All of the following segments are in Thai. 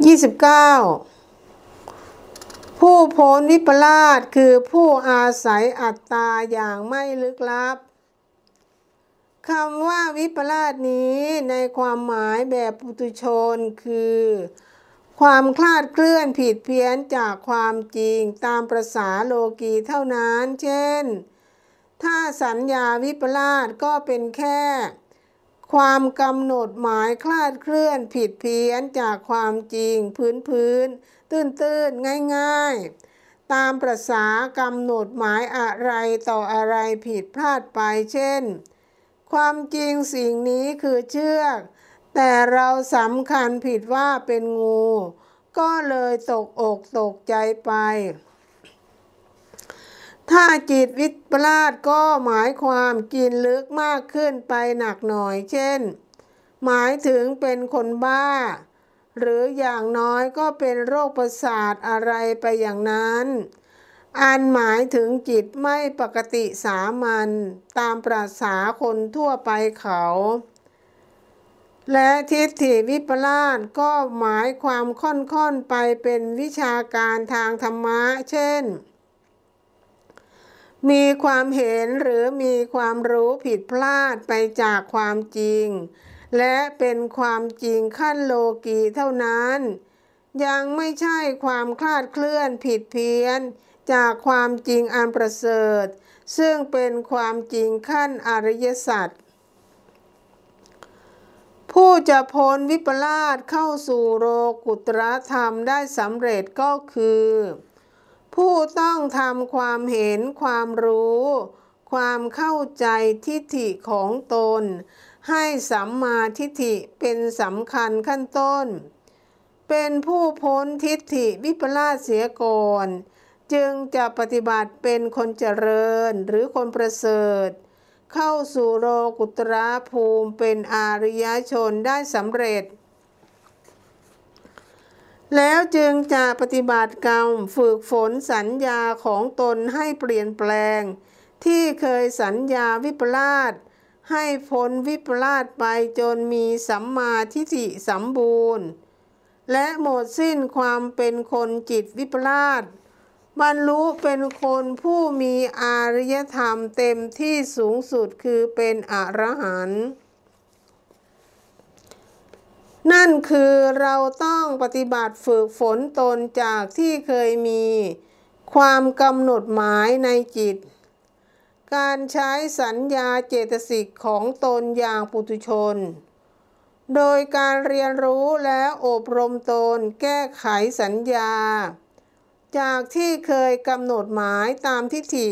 29 ผู้พ้นวิปลาสคือผู้อาศัยอัตตาอย่างไม่ลึกลับคำว่าวิปลาสนี้ในความหมายแบบปุตุชนคือ ความคลาดเคลื่อนผิดเพี้ยนจากความจริงตามประษาโลกีเท่านั้น เช่น ถ้าสัญญาวิปลาสก็เป็นแค่ ความกำหนดหมายคลาดเคลื่อนผิดเพี้ยนจากความจริงพื้นพื้น ตื้นตื้นง่ายง่ายตามประษากำหนดหมายอะไรต่ออะไรผิดพลาดไปเช่น ความจริงสิ่งนี้คือเชือก แต่เราสำคัญผิดว่าเป็นงู ก็เลยตกอกตกใจไป ถ้าจิตวิปลาสก็หมายความกินลึกมากขึ้นไปหนักหน่อย เช่น หมายถึงเป็นคนบ้า หรืออย่างน้อยก็เป็นโรคประสาทอะไรไปอย่างนั้น อันหมายถึงจิตไม่ปกติสามัญตามปราษาคนทั่วไปเขา และทิฏฐิวิปลาสก็หมายความค่อนๆไปเป็นวิชาการทางธรรมะ เช่น มีความเห็นหรือมีความรู้ผิดพลาดไปจากความจริง และเป็นความจริงขั้นโลกีเท่านั้น ยังไม่ใช่ความคลาดเคลื่อนผิดเพี้ยน จากความจริงอันประเสริฐ ซึ่งเป็นความจริงขั้นอริยสัจผู้จะพ้นวิปลาสเข้าสู่โรกุตรธรรมได้สำเร็จก็คือ ผู้ต้องทำความเห็นความรู้ ความเข้าใจทิฏฐิของตน ให้สัมมาทิฏฐิเป็นสำคัญขั้นต้น เป็นผู้พ้นทิฏฐิวิปลาสเสียก่อน จึงจะปฏิบัติเป็นคนเจริญหรือคนประเสริฐ เข้าสู่โลกุตระภูมิเป็นอาริยชนได้สำเร็จ แล้วจึงจะปฏิบัติกรรมฝึกฝนสัญญาของตนให้เปลี่ยนแปลง ที่เคยสัญญาวิปลาสให้พ้นวิปลาสไปจนมีสัมมาทิฏฐิสมบูรณ์ และหมดสิ้นความเป็นคนจิตวิปลาสบรรลุเป็นคนผู้มีอารยธรรมเต็มที่สูงสุดคือเป็นอรหันต์ นั่นคือเราต้องปฏิบัติฝึกฝนตนจากที่เคยมีความกำหนดหมายในจิต การใช้สัญญาเจตสิกของตนอย่างปุถุชน โดยการเรียนรู้และอบรมตนแก้ไขสัญญา จากที่เคยกำหนดหมายตามทิฏฐิ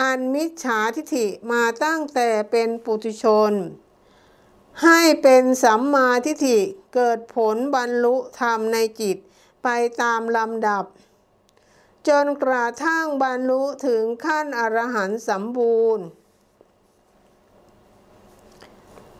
อันมิจฉาทิฏฐิมาตั้งแต่เป็นปุถุชน ให้เป็นสัมมาทิฏฐิเกิดผลบรรลุธรรมในจิตไปตามลำดับ จนกระทั่งบรรลุถึงขั้นอรหันต์สมบูรณ์